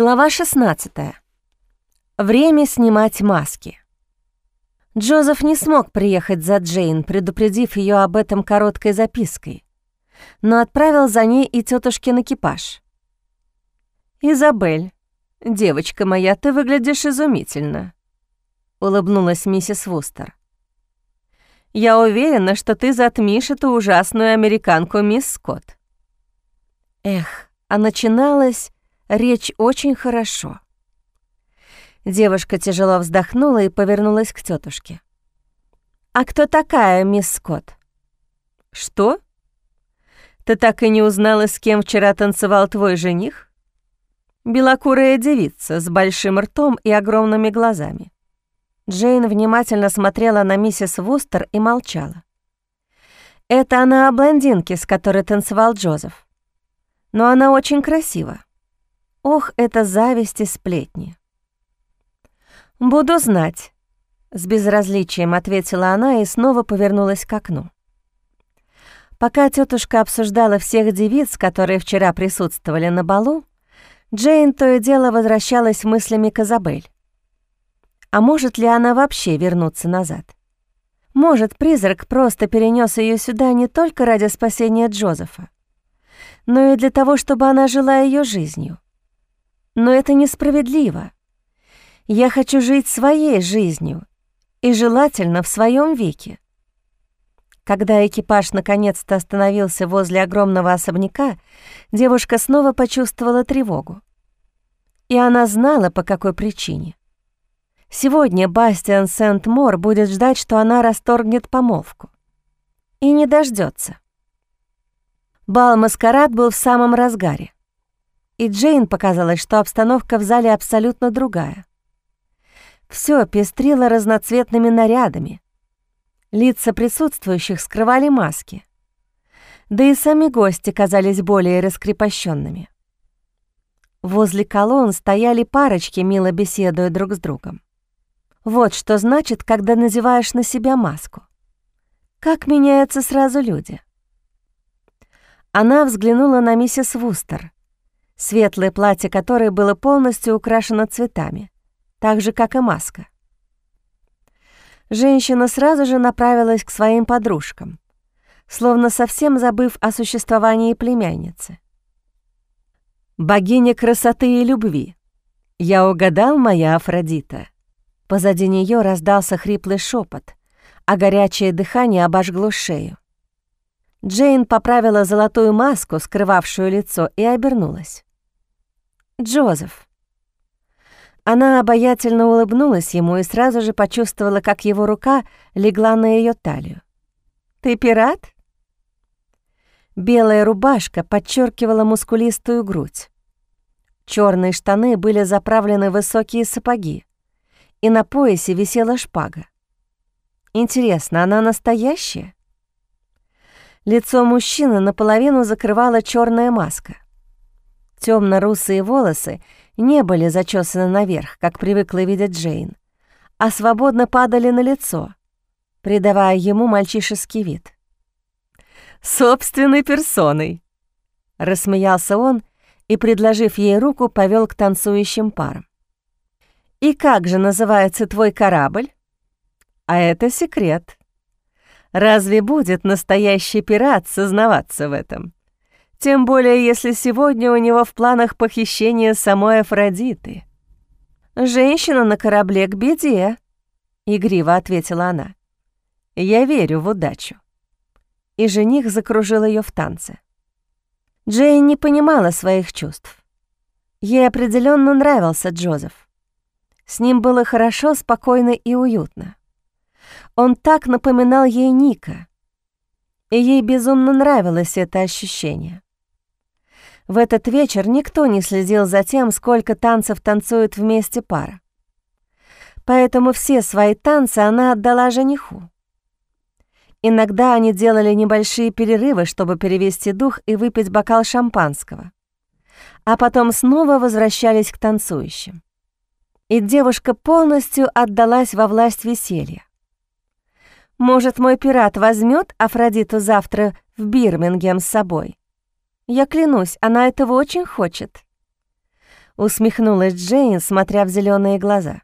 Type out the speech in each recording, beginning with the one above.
Глава 16. Время снимать маски. Джозеф не смог приехать за Джейн, предупредив ее об этом короткой запиской, но отправил за ней и тетушкин экипаж. «Изабель, девочка моя, ты выглядишь изумительно», — улыбнулась миссис Вустер. «Я уверена, что ты затмишь эту ужасную американку, мисс Скотт». Эх, а начиналось Речь очень хорошо. Девушка тяжело вздохнула и повернулась к тетушке. «А кто такая мисс Скотт?» «Что? Ты так и не узнала, с кем вчера танцевал твой жених?» Белокурая девица с большим ртом и огромными глазами. Джейн внимательно смотрела на миссис Вустер и молчала. «Это она о блондинке, с которой танцевал Джозеф. Но она очень красива. Ох, это зависть и сплетни. «Буду знать», — с безразличием ответила она и снова повернулась к окну. Пока тетушка обсуждала всех девиц, которые вчера присутствовали на балу, Джейн то и дело возвращалась мыслями к Изабель. А может ли она вообще вернуться назад? Может, призрак просто перенес ее сюда не только ради спасения Джозефа, но и для того, чтобы она жила ее жизнью. Но это несправедливо. Я хочу жить своей жизнью и желательно в своем веке. Когда экипаж наконец-то остановился возле огромного особняка, девушка снова почувствовала тревогу. И она знала, по какой причине. Сегодня Бастиан Сент-Мор будет ждать, что она расторгнет помолвку. И не дождется. Бал-маскарад был в самом разгаре и Джейн показалось, что обстановка в зале абсолютно другая. Все пестрило разноцветными нарядами. Лица присутствующих скрывали маски. Да и сами гости казались более раскрепощенными. Возле колонн стояли парочки, мило беседуя друг с другом. Вот что значит, когда надеваешь на себя маску. Как меняются сразу люди. Она взглянула на миссис Вустер — светлое платье которой было полностью украшено цветами, так же, как и маска. Женщина сразу же направилась к своим подружкам, словно совсем забыв о существовании племянницы. «Богиня красоты и любви! Я угадал, моя Афродита!» Позади нее раздался хриплый шепот, а горячее дыхание обожгло шею. Джейн поправила золотую маску, скрывавшую лицо, и обернулась. Джозеф. Она обаятельно улыбнулась ему и сразу же почувствовала, как его рука легла на ее талию. «Ты пират?» Белая рубашка подчеркивала мускулистую грудь. Черные штаны были заправлены в высокие сапоги, и на поясе висела шпага. Интересно, она настоящая? Лицо мужчины наполовину закрывала черная маска — Темно-русые волосы не были зачесаны наверх, как привыкла видеть Джейн, а свободно падали на лицо, придавая ему мальчишеский вид. «Собственной персоной!» — рассмеялся он и, предложив ей руку, повел к танцующим парам. «И как же называется твой корабль?» «А это секрет. Разве будет настоящий пират сознаваться в этом?» Тем более, если сегодня у него в планах похищение самой Афродиты. «Женщина на корабле к беде», — игриво ответила она. «Я верю в удачу». И жених закружил ее в танце. Джейн не понимала своих чувств. Ей определенно нравился Джозеф. С ним было хорошо, спокойно и уютно. Он так напоминал ей Ника, и ей безумно нравилось это ощущение. В этот вечер никто не следил за тем, сколько танцев танцует вместе пара. Поэтому все свои танцы она отдала жениху. Иногда они делали небольшие перерывы, чтобы перевести дух и выпить бокал шампанского. А потом снова возвращались к танцующим. И девушка полностью отдалась во власть веселья. Может, мой пират возьмет Афродиту завтра в Бирмингем с собой? Я клянусь, она этого очень хочет. Усмехнулась Джейн, смотря в зеленые глаза.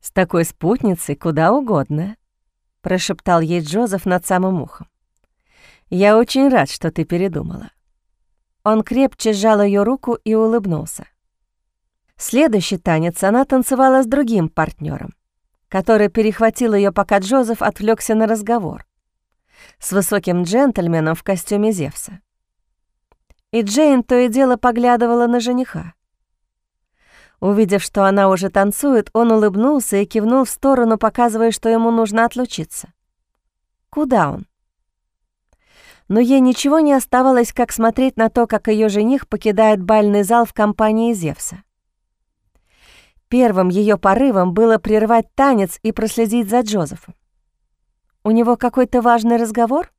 «С такой спутницей куда угодно», — прошептал ей Джозеф над самым ухом. «Я очень рад, что ты передумала». Он крепче сжал ее руку и улыбнулся. Следующий танец она танцевала с другим партнером, который перехватил ее, пока Джозеф отвлекся на разговор с высоким джентльменом в костюме Зевса. И Джейн то и дело поглядывала на жениха. Увидев, что она уже танцует, он улыбнулся и кивнул в сторону, показывая, что ему нужно отлучиться. Куда он? Но ей ничего не оставалось, как смотреть на то, как ее жених покидает бальный зал в компании Зевса. Первым ее порывом было прервать танец и проследить за Джозефом. У него какой-то важный разговор?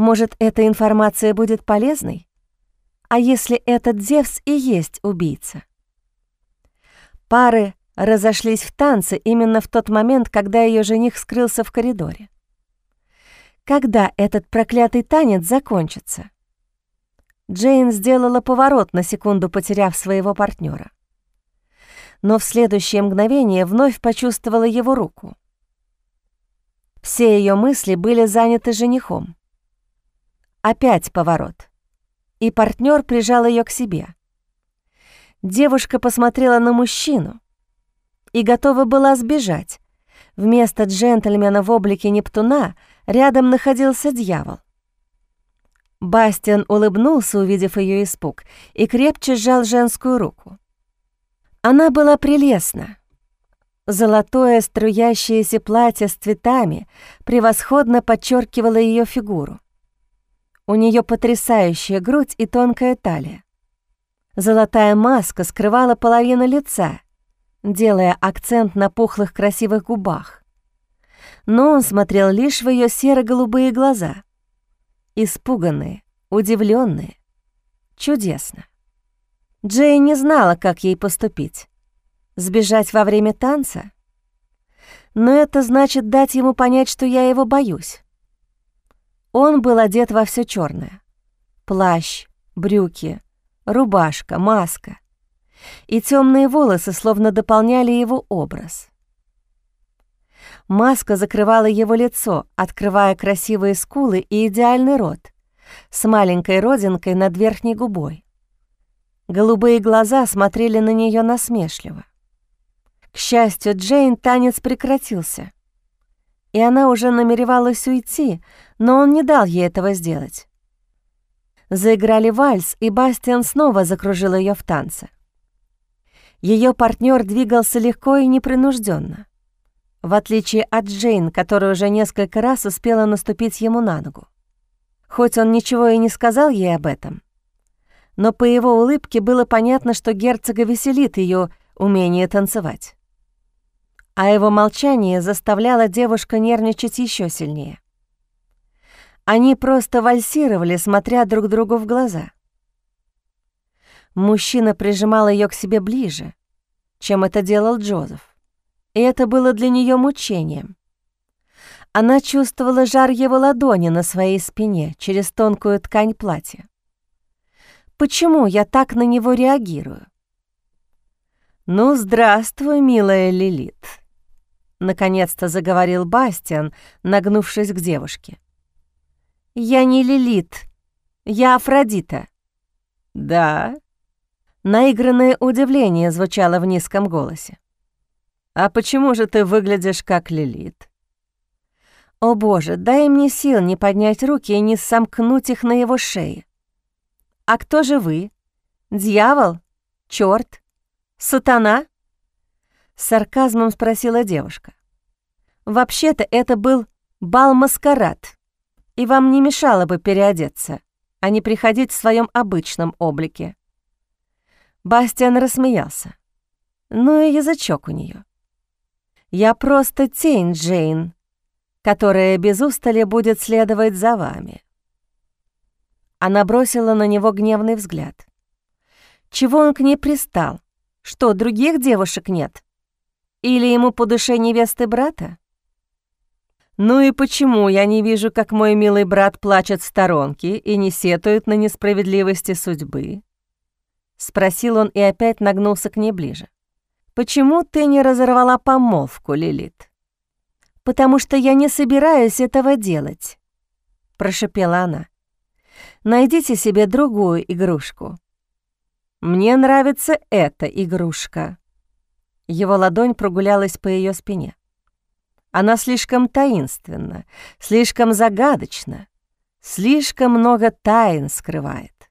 Может, эта информация будет полезной? А если этот Зевс и есть убийца? Пары разошлись в танце именно в тот момент, когда ее жених скрылся в коридоре. Когда этот проклятый танец закончится? Джейн сделала поворот, на секунду потеряв своего партнера. Но в следующее мгновение вновь почувствовала его руку. Все ее мысли были заняты женихом. Опять поворот. И партнер прижал ее к себе. Девушка посмотрела на мужчину и готова была сбежать. Вместо джентльмена в облике Нептуна рядом находился дьявол. Бастиан улыбнулся, увидев ее испуг, и крепче сжал женскую руку. Она была прелестна. Золотое струящееся платье с цветами превосходно подчеркивало ее фигуру. У нее потрясающая грудь и тонкая талия. Золотая маска скрывала половину лица, делая акцент на пухлых красивых губах. Но он смотрел лишь в ее серо-голубые глаза. Испуганные, удивленные. Чудесно. Джей не знала, как ей поступить. Сбежать во время танца? Но это значит дать ему понять, что я его боюсь. Он был одет во все черное: Плащ, брюки, рубашка, маска. И темные волосы словно дополняли его образ. Маска закрывала его лицо, открывая красивые скулы и идеальный рот с маленькой родинкой над верхней губой. Голубые глаза смотрели на нее насмешливо. К счастью, Джейн танец прекратился, и она уже намеревалась уйти, но он не дал ей этого сделать. Заиграли вальс, и Бастиан снова закружил ее в танце. Ее партнер двигался легко и непринужденно, в отличие от Джейн, которая уже несколько раз успела наступить ему на ногу. Хоть он ничего и не сказал ей об этом, но по его улыбке было понятно, что герцога веселит ее умение танцевать. А его молчание заставляло девушка нервничать еще сильнее. Они просто вальсировали, смотря друг другу в глаза. Мужчина прижимал ее к себе ближе, чем это делал Джозеф. И это было для нее мучением. Она чувствовала жар его ладони на своей спине через тонкую ткань платья. Почему я так на него реагирую? «Ну, здравствуй, милая Лилит», — наконец-то заговорил Бастиан, нагнувшись к девушке. «Я не Лилит, я Афродита». «Да?» Наигранное удивление звучало в низком голосе. «А почему же ты выглядишь как Лилит?» «О боже, дай мне сил не поднять руки и не сомкнуть их на его шее. А кто же вы? Дьявол? Чёрт? Сатана?» С сарказмом спросила девушка. «Вообще-то это был бал-маскарад» и вам не мешало бы переодеться, а не приходить в своем обычном облике». Бастиан рассмеялся. Ну и язычок у нее. «Я просто тень, Джейн, которая без устали будет следовать за вами». Она бросила на него гневный взгляд. Чего он к ней пристал? Что, других девушек нет? Или ему по душе невесты брата? «Ну и почему я не вижу, как мой милый брат плачет в сторонке и не сетует на несправедливости судьбы?» спросил он и опять нагнулся к ней ближе. «Почему ты не разорвала помолвку, Лилит?» «Потому что я не собираюсь этого делать», — прошепела она. «Найдите себе другую игрушку». «Мне нравится эта игрушка». Его ладонь прогулялась по ее спине. Она слишком таинственна, слишком загадочна, слишком много тайн скрывает.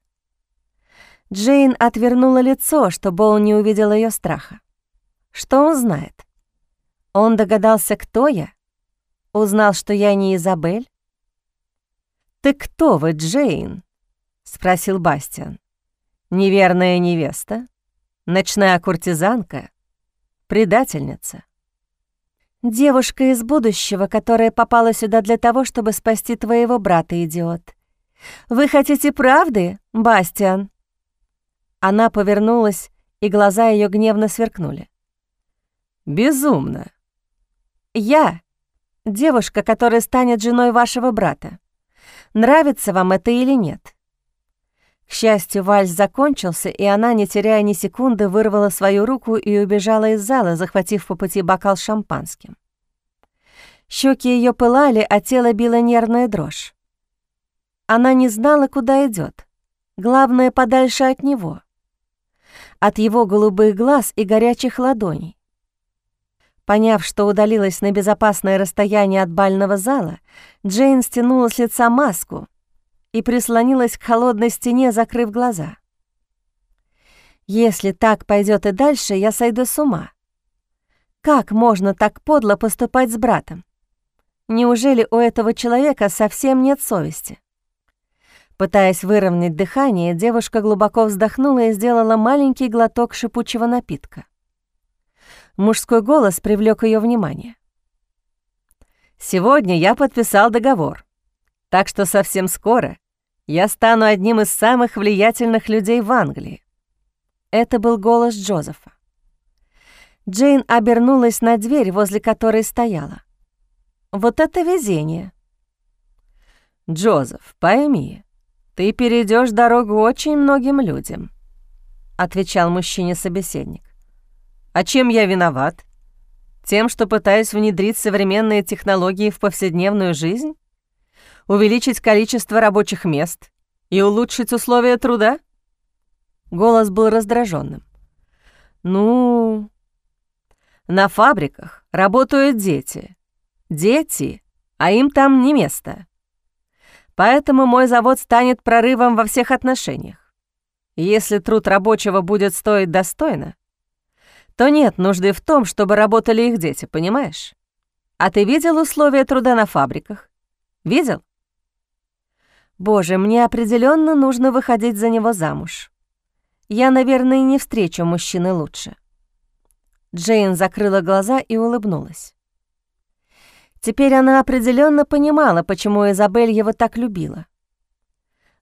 Джейн отвернула лицо, чтобы он не увидел ее страха. Что он знает? Он догадался, кто я? Узнал, что я не Изабель? «Ты кто вы, Джейн?» — спросил Бастиан. «Неверная невеста? Ночная куртизанка? Предательница?» «Девушка из будущего, которая попала сюда для того, чтобы спасти твоего брата, идиот. Вы хотите правды, Бастиан?» Она повернулась, и глаза ее гневно сверкнули. «Безумно!» «Я — девушка, которая станет женой вашего брата. Нравится вам это или нет?» К счастью, вальс закончился, и она, не теряя ни секунды, вырвала свою руку и убежала из зала, захватив по пути бокал с шампанским. Щеки ее пылали, а тело било нервная дрожь. Она не знала, куда идет. Главное, подальше от него от его голубых глаз и горячих ладоней. Поняв, что удалилась на безопасное расстояние от бального зала, Джейн стянула с лица маску и прислонилась к холодной стене, закрыв глаза. «Если так пойдет и дальше, я сойду с ума. Как можно так подло поступать с братом? Неужели у этого человека совсем нет совести?» Пытаясь выровнять дыхание, девушка глубоко вздохнула и сделала маленький глоток шипучего напитка. Мужской голос привлек ее внимание. «Сегодня я подписал договор, так что совсем скоро я стану одним из самых влиятельных людей в Англии». Это был голос Джозефа. Джейн обернулась на дверь, возле которой стояла. «Вот это везение!» «Джозеф, пойми, «Ты перейдешь дорогу очень многим людям», — отвечал мужчине собеседник. «А чем я виноват? Тем, что пытаюсь внедрить современные технологии в повседневную жизнь? Увеличить количество рабочих мест и улучшить условия труда?» Голос был раздраженным. «Ну...» «На фабриках работают дети. Дети, а им там не место. Поэтому мой завод станет прорывом во всех отношениях. Если труд рабочего будет стоить достойно, то нет нужды в том, чтобы работали их дети, понимаешь? А ты видел условия труда на фабриках? Видел? Боже, мне определенно нужно выходить за него замуж. Я, наверное, не встречу мужчины лучше. Джейн закрыла глаза и улыбнулась. Теперь она определенно понимала, почему Изабель его так любила.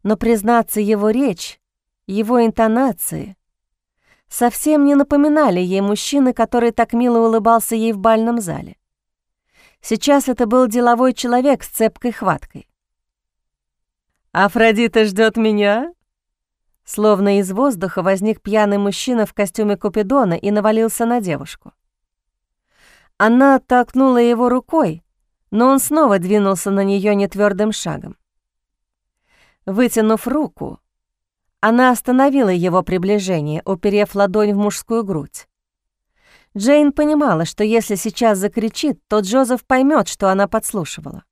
Но, признаться, его речь, его интонации совсем не напоминали ей мужчины, который так мило улыбался ей в бальном зале. Сейчас это был деловой человек с цепкой хваткой. «Афродита ждет меня?» Словно из воздуха возник пьяный мужчина в костюме Купидона и навалился на девушку. Она оттолкнула его рукой, но он снова двинулся на нее нетвердым шагом. Вытянув руку, она остановила его приближение, уперев ладонь в мужскую грудь. Джейн понимала, что если сейчас закричит, то Джозеф поймет, что она подслушивала.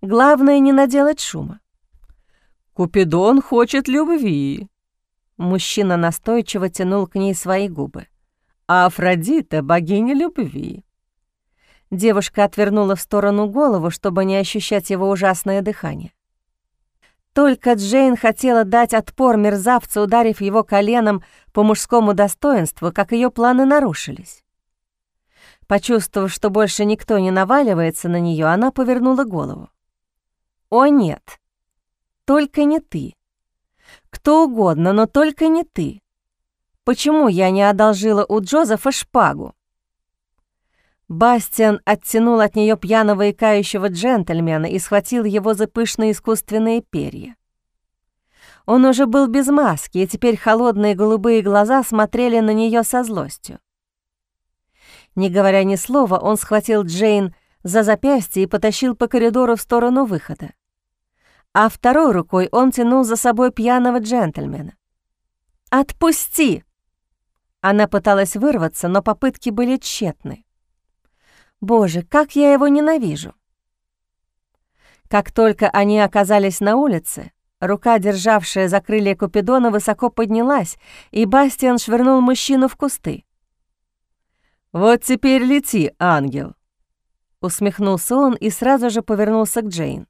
Главное — не наделать шума. «Купидон хочет любви», — мужчина настойчиво тянул к ней свои губы. «А Афродита — богиня любви. Девушка отвернула в сторону голову, чтобы не ощущать его ужасное дыхание. Только Джейн хотела дать отпор мерзавцу, ударив его коленом по мужскому достоинству, как ее планы нарушились. Почувствовав, что больше никто не наваливается на нее, она повернула голову. «О нет, только не ты. Кто угодно, но только не ты. Почему я не одолжила у Джозефа шпагу?» Бастиан оттянул от нее пьяного и кающего джентльмена и схватил его за пышные искусственные перья. Он уже был без маски, и теперь холодные голубые глаза смотрели на нее со злостью. Не говоря ни слова, он схватил Джейн за запястье и потащил по коридору в сторону выхода. А второй рукой он тянул за собой пьяного джентльмена. «Отпусти!» Она пыталась вырваться, но попытки были тщетны. «Боже, как я его ненавижу!» Как только они оказались на улице, рука, державшая за крылья Купидона, высоко поднялась, и Бастиан швырнул мужчину в кусты. «Вот теперь лети, ангел!» Усмехнулся он и сразу же повернулся к Джейн.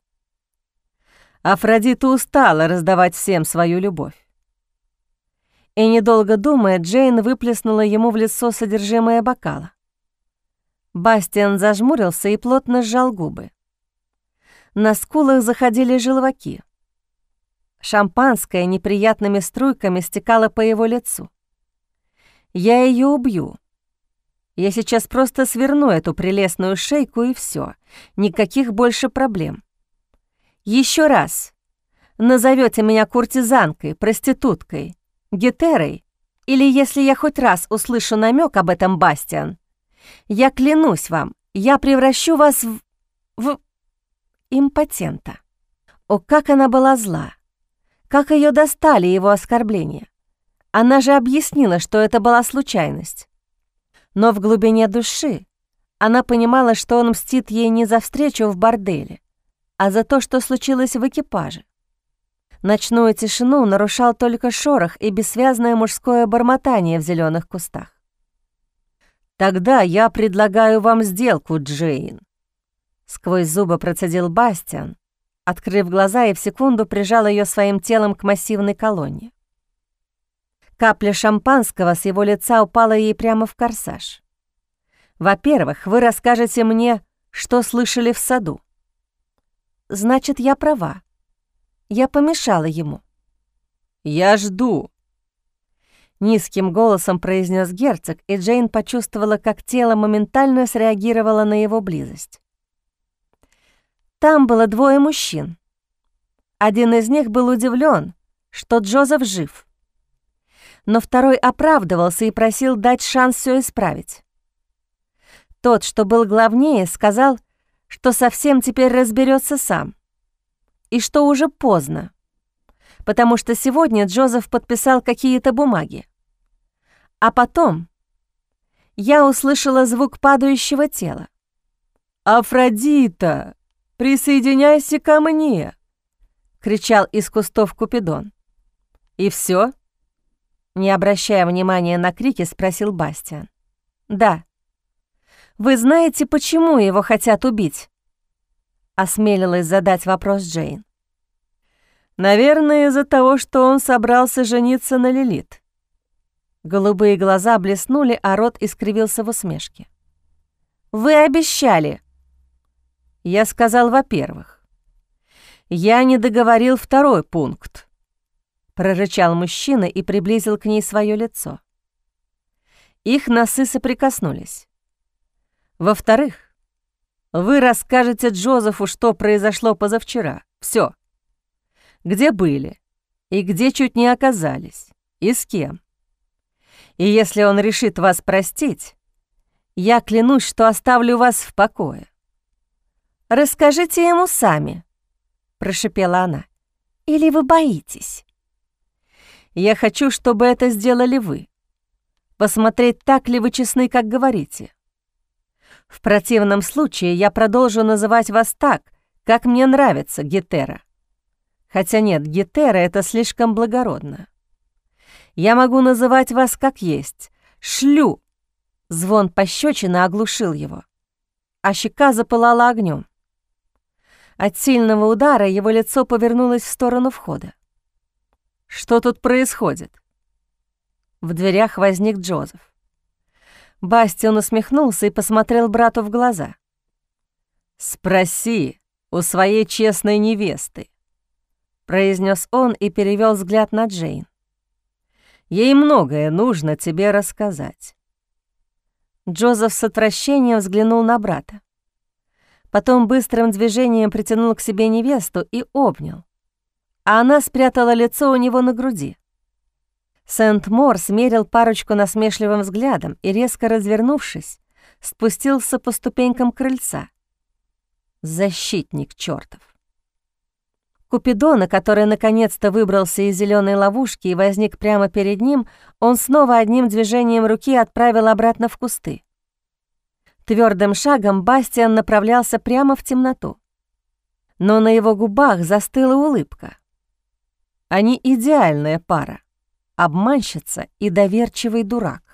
Афродита устала раздавать всем свою любовь. И, недолго думая, Джейн выплеснула ему в лицо содержимое бокала. Бастиан зажмурился и плотно сжал губы. На скулах заходили желваки. Шампанское неприятными струйками стекало по его лицу. «Я ее убью», я сейчас просто сверну эту прелестную шейку и все. Никаких больше проблем. Еще раз. Назовете меня куртизанкой, проституткой, гетерой, или если я хоть раз услышу намек об этом, Бастиан, я клянусь вам, я превращу вас в... в... импотента. О, как она была зла! Как ее достали его оскорбления! Она же объяснила, что это была случайность. Но в глубине души она понимала, что он мстит ей не за встречу в борделе, а за то, что случилось в экипаже. Ночную тишину нарушал только шорох и бессвязное мужское бормотание в зеленых кустах. «Тогда я предлагаю вам сделку, Джейн», — сквозь зубы процедил Бастиан, открыв глаза и в секунду прижал ее своим телом к массивной колонне. Капля шампанского с его лица упала ей прямо в корсаж. «Во-первых, вы расскажете мне, что слышали в саду. Значит, я права. Я помешала ему». «Я жду», — низким голосом произнес герцог, и Джейн почувствовала, как тело моментально среагировало на его близость. Там было двое мужчин. Один из них был удивлен, что Джозеф жив — но второй оправдывался и просил дать шанс все исправить. Тот, что был главнее, сказал, что совсем теперь разберется сам, и что уже поздно, потому что сегодня Джозеф подписал какие-то бумаги. А потом я услышала звук падающего тела. «Афродита, присоединяйся ко мне!» — кричал из кустов Купидон. «И все? Не обращая внимания на крики, спросил Бастиан. «Да. Вы знаете, почему его хотят убить?» Осмелилась задать вопрос Джейн. «Наверное, из-за того, что он собрался жениться на Лилит». Голубые глаза блеснули, а рот искривился в усмешке. «Вы обещали!» Я сказал, во-первых. Я не договорил второй пункт прорычал мужчина и приблизил к ней свое лицо. Их носы соприкоснулись. Во-вторых, вы расскажете Джозефу, что произошло позавчера. Все. Где были и где чуть не оказались, и с кем. И если он решит вас простить, я клянусь, что оставлю вас в покое. «Расскажите ему сами», — прошипела она. «Или вы боитесь?» Я хочу, чтобы это сделали вы. Посмотреть, так ли вы честны, как говорите. В противном случае я продолжу называть вас так, как мне нравится, Гетера. Хотя нет, Гетера — это слишком благородно. Я могу называть вас как есть. Шлю. Звон пощечины оглушил его, а щека запылала огнем. От сильного удара его лицо повернулось в сторону входа. Что тут происходит?» В дверях возник Джозеф. Бастион усмехнулся и посмотрел брату в глаза. «Спроси у своей честной невесты», — произнес он и перевел взгляд на Джейн. «Ей многое нужно тебе рассказать». Джозеф с отвращением взглянул на брата. Потом быстрым движением притянул к себе невесту и обнял а она спрятала лицо у него на груди. Сент-Мор смерил парочку насмешливым взглядом и, резко развернувшись, спустился по ступенькам крыльца. Защитник чертов. Купидона, который наконец-то выбрался из зеленой ловушки и возник прямо перед ним, он снова одним движением руки отправил обратно в кусты. Твердым шагом Бастиан направлялся прямо в темноту. Но на его губах застыла улыбка. Они идеальная пара — обманщица и доверчивый дурак.